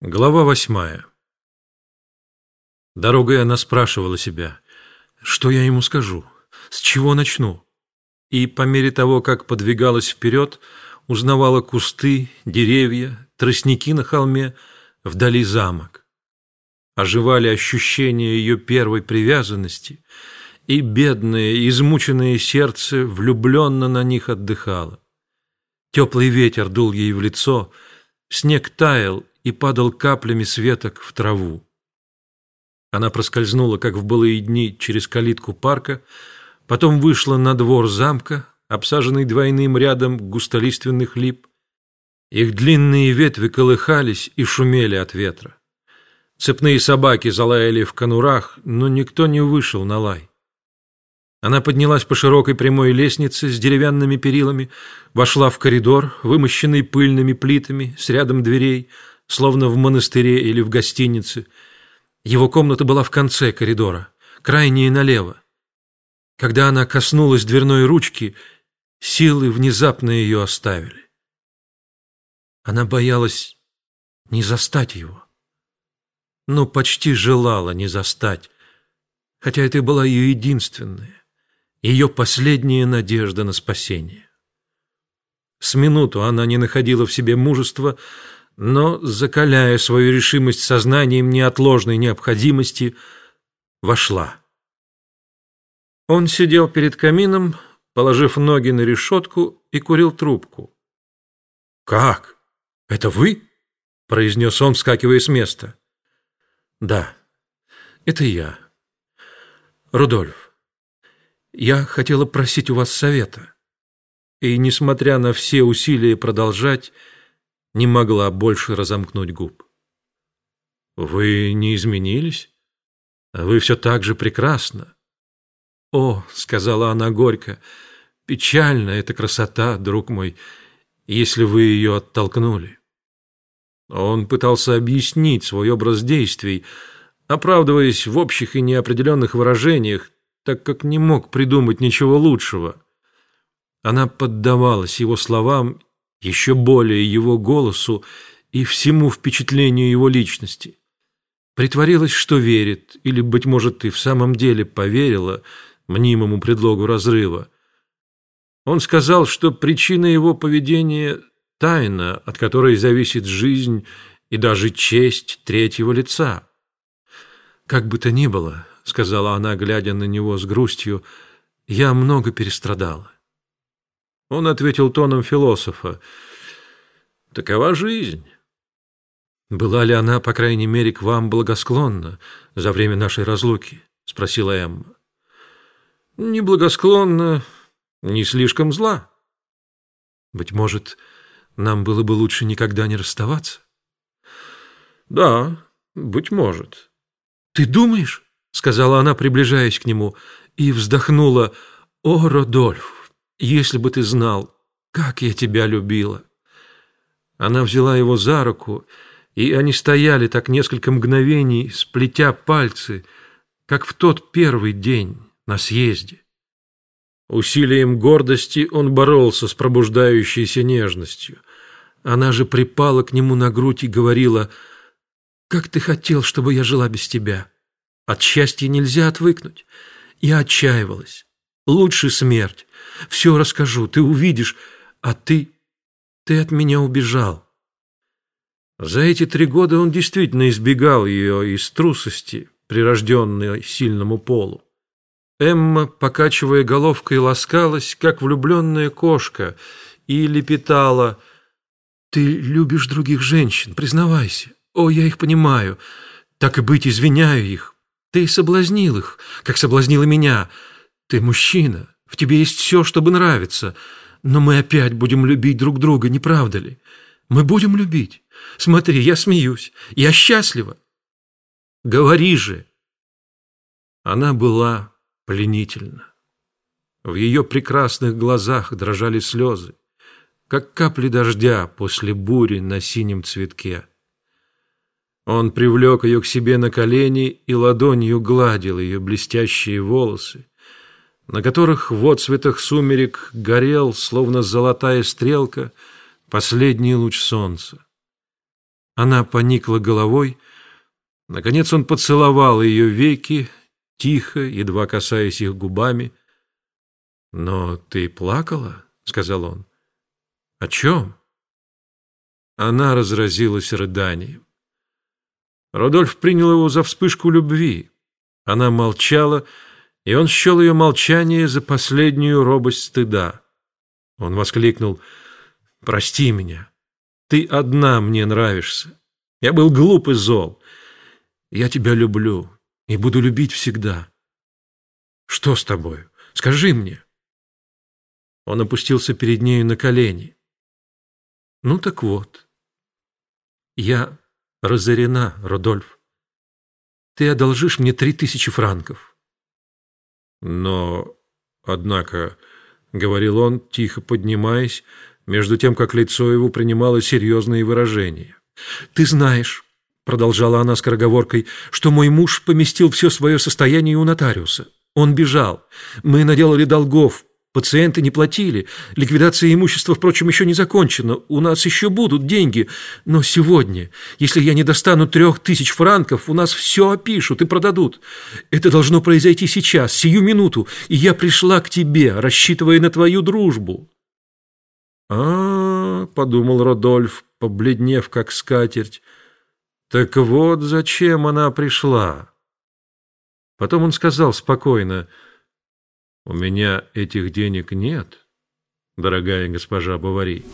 Глава восьмая Дорогой она спрашивала себя, что я ему скажу, с чего начну. И по мере того, как подвигалась вперед, узнавала кусты, деревья, тростники на холме, вдали замок. Оживали ощущения ее первой привязанности, и бедное, измученное сердце влюбленно на них отдыхало. Теплый ветер дул ей в лицо, снег таял, и падал каплями светок в траву. Она проскользнула, как в былые дни, через калитку парка, потом вышла на двор замка, обсаженный двойным рядом густолиственных лип. Их длинные ветви колыхались и шумели от ветра. Цепные собаки залаяли в конурах, но никто не вышел на лай. Она поднялась по широкой прямой лестнице с деревянными перилами, вошла в коридор, вымощенный пыльными плитами, с рядом дверей, словно в монастыре или в гостинице. Его комната была в конце коридора, крайнее налево. Когда она коснулась дверной ручки, силы внезапно ее оставили. Она боялась не застать его, но почти желала не застать, хотя это была ее единственная, ее последняя надежда на спасение. С минуту она не находила в себе мужества, но, закаляя свою решимость сознанием неотложной необходимости, вошла. Он сидел перед камином, положив ноги на решетку и курил трубку. «Как? Это вы?» — произнес он, вскакивая с места. «Да, это я. Рудольф, я хотела просить у вас совета. И, несмотря на все усилия продолжать, не могла больше разомкнуть губ. «Вы не изменились? Вы все так же прекрасна». «О», — сказала она горько, — «печальна эта красота, друг мой, если вы ее оттолкнули». Он пытался объяснить свой образ действий, оправдываясь в общих и неопределенных выражениях, так как не мог придумать ничего лучшего. Она поддавалась его словам еще более его голосу и всему впечатлению его личности. Притворилась, что верит, или, быть может, и в самом деле поверила мнимому предлогу разрыва. Он сказал, что причина его поведения – тайна, от которой зависит жизнь и даже честь третьего лица. «Как бы то ни было», – сказала она, глядя на него с грустью, – «я много перестрадала. Он ответил тоном философа. «Такова жизнь». «Была ли она, по крайней мере, к вам благосклонна за время нашей разлуки?» — спросила Эмма. «Не благосклонна, не слишком зла». «Быть может, нам было бы лучше никогда не расставаться?» «Да, быть может». «Ты думаешь?» — сказала она, приближаясь к нему, и вздохнула. «О, Родольф, если бы ты знал, как я тебя любила!» Она взяла его за руку, и они стояли так несколько мгновений, сплетя пальцы, как в тот первый день на съезде. Усилием гордости он боролся с пробуждающейся нежностью. Она же припала к нему на грудь и говорила, «Как ты хотел, чтобы я жила без тебя? От счастья нельзя отвыкнуть». Я отчаивалась. Лучше смерть. Все расскажу, ты увидишь. А ты... ты от меня убежал. За эти три года он действительно избегал ее из трусости, прирожденной сильному полу. Эмма, покачивая головкой, ласкалась, как влюбленная кошка, и лепетала. «Ты любишь других женщин, признавайся. О, я их понимаю. Так и быть, извиняю их. Ты соблазнил их, как соблазнила меня. Ты мужчина, в тебе есть все, чтобы нравиться, но мы опять будем любить друг друга, не правда ли? Мы будем любить. Смотри, я смеюсь, я счастлива. Говори же. Она была пленительна. В ее прекрасных глазах дрожали слезы, как капли дождя после бури на синем цветке. Он привлек ее к себе на колени и ладонью гладил ее блестящие волосы, на которых в отцветах сумерек горел, словно золотая стрелка, последний луч солнца. Она поникла головой. Наконец он поцеловал ее веки, тихо, едва касаясь их губами. «Но ты плакала?» — сказал он. «О чем?» Она разразилась рыданием. Рудольф принял его за вспышку любви. Она молчала, и он счел ее молчание за последнюю робость стыда. Он воскликнул «Прости меня, ты одна мне нравишься. Я был глуп и зол. Я тебя люблю и буду любить всегда. Что с тобой? Скажи мне». Он опустился перед нею на колени. «Ну так вот, я разорена, Родольф. Ты одолжишь мне три тысячи франков. Но, однако, — говорил он, тихо поднимаясь, между тем, как лицо его принимало серьезные выражения. «Ты знаешь, — продолжала она скороговоркой, — что мой муж поместил все свое состояние у нотариуса. Он бежал. Мы наделали долгов, Пациенты не платили. Ликвидация имущества, впрочем, еще не закончена. У нас еще будут деньги. Но сегодня, если я не достану трех тысяч франков, у нас все опишут и продадут. Это должно произойти сейчас, сию минуту. И я пришла к тебе, рассчитывая на твою дружбу. А, -а, -а подумал Родольф, побледнев как скатерть. Так вот зачем она пришла. Потом он сказал спокойно — у меня этих денег нет, дорогая госпожа Бавари.